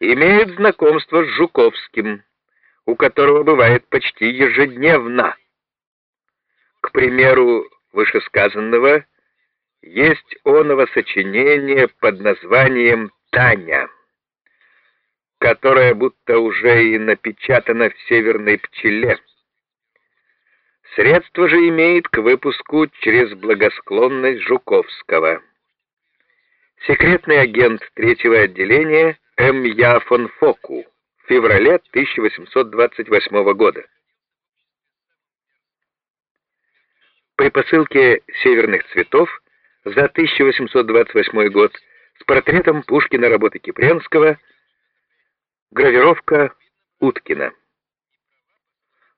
имеет знакомство с Жуковским, у которого бывает почти ежедневно. К примеру вышесказанного есть оного сочинение под названием «Таня», которое будто уже и напечатано в «Северной пчеле». Средство же имеет к выпуску через благосклонность Жуковского. Секретный агент третьего отделения М. Я фон Фоку в феврале 1828 года. При посылке «Северных цветов» за 1828 год с портретом Пушкина работы Кипренского гравировка Уткина.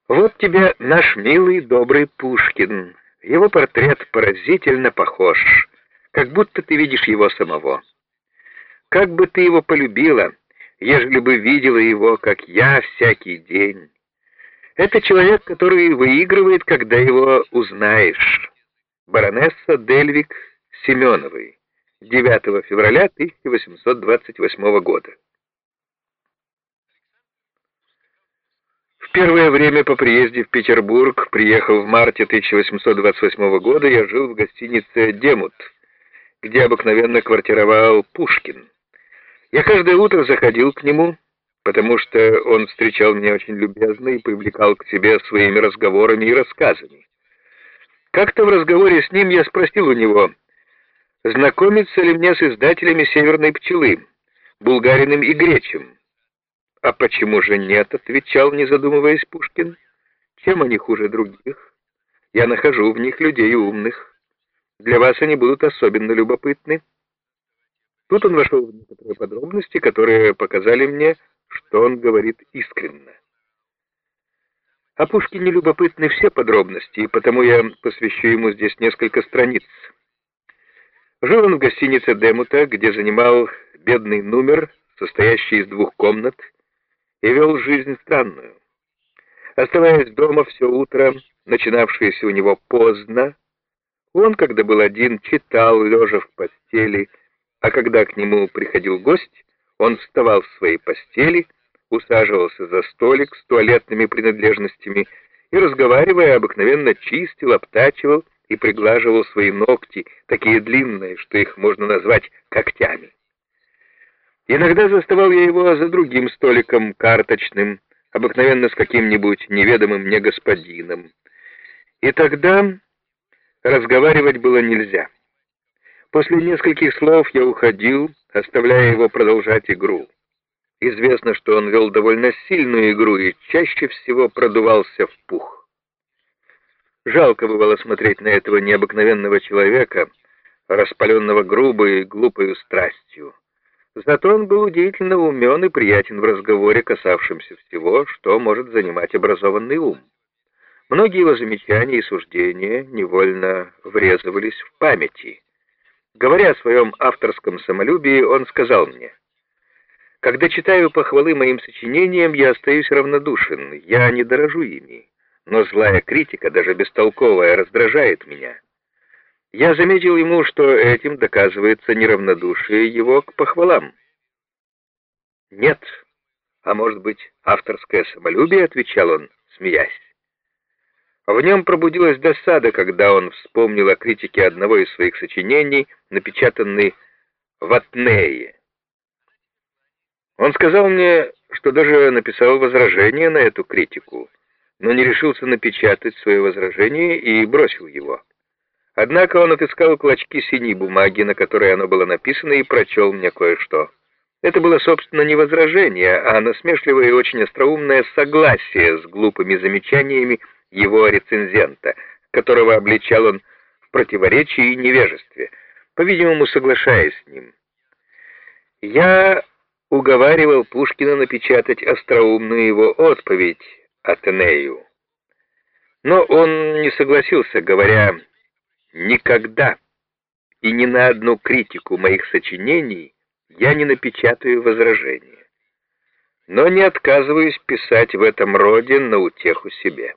Вот тебе наш милый добрый Пушкин. Его портрет поразительно похож, как будто ты видишь его самого. Как бы ты его полюбила, ежели бы видела его, как я, всякий день. Это человек, который выигрывает, когда его узнаешь. Баронесса Дельвик Семеновой, 9 февраля 1828 года. В первое время по приезде в Петербург, приехав в марте 1828 года, я жил в гостинице «Демут», где обыкновенно квартировал Пушкин. Я каждое утро заходил к нему, потому что он встречал меня очень любезно и привлекал к себе своими разговорами и рассказами. Как-то в разговоре с ним я спросил у него, знакомится ли мне с издателями «Северной пчелы», Булгариным и Гречем. «А почему же нет?» — отвечал, не задумываясь Пушкин. «Чем они хуже других? Я нахожу в них людей умных. Для вас они будут особенно любопытны». Тут он вошел в некоторые подробности, которые показали мне, что он говорит искренно. О Пушкине любопытны все подробности, и потому я посвящу ему здесь несколько страниц. Жил он в гостинице Демута, где занимал бедный номер, состоящий из двух комнат, и вел жизнь странную. Оставаясь дома все утро, начинавшееся у него поздно, он, когда был один, читал, лежа в постели, а когда к нему приходил гость, он вставал с своей постели, усаживался за столик с туалетными принадлежностями и, разговаривая, обыкновенно чистил, обтачивал и приглаживал свои ногти, такие длинные, что их можно назвать когтями. Иногда заставал я его за другим столиком карточным, обыкновенно с каким-нибудь неведомым мне господином. И тогда разговаривать было нельзя. После нескольких слов я уходил, оставляя его продолжать игру. Известно, что он вел довольно сильную игру и чаще всего продувался в пух. Жалко бывало смотреть на этого необыкновенного человека, распаленного грубой и глупой страстью. Зато он был удивительно умен и приятен в разговоре, касавшемся всего, что может занимать образованный ум. Многие его замечания и суждения невольно врезывались в памяти. Говоря о своем авторском самолюбии, он сказал мне, «Когда читаю похвалы моим сочинениям, я остаюсь равнодушен, я не дорожу ими, но злая критика, даже бестолковая, раздражает меня». Я заметил ему, что этим доказывается неравнодушие его к похвалам. «Нет, а может быть, авторское самолюбие?» — отвечал он, смеясь. В нем пробудилась досада, когда он вспомнил о критике одного из своих сочинений, напечатанной в Атнее. Он сказал мне, что даже написал возражение на эту критику, но не решился напечатать свое возражение и бросил его. Однако он отыскал клочки синей бумаги, на которой оно было написано, и прочел мне кое-что. Это было, собственно, не возражение, а насмешливое и очень остроумное согласие с глупыми замечаниями его рецензента, которого обличал он в противоречии и невежестве, по-видимому, соглашаясь с ним. Я уговаривал Пушкина напечатать остроумную его отповедь Атенею. Но он не согласился, говоря Никогда и ни на одну критику моих сочинений я не напечатаю возражения, но не отказываюсь писать в этом роде на утеху себе.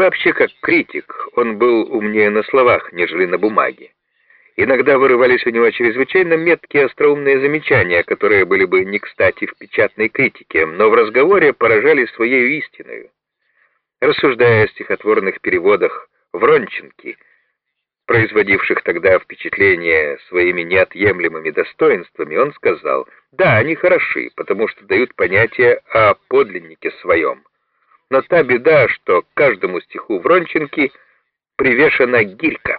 Вообще, как критик, он был умнее на словах, нежели на бумаге, Иногда вырывались у него чрезвычайно меткие остроумные замечания, которые были бы не кстати в печатной критике, но в разговоре поражали своей истиною. Рассуждая о стихотворных переводах Вронченки, производивших тогда впечатление своими неотъемлемыми достоинствами, он сказал, «Да, они хороши, потому что дают понятие о подлиннике своем. Но та беда, что к каждому стиху Вронченки привешена гилька».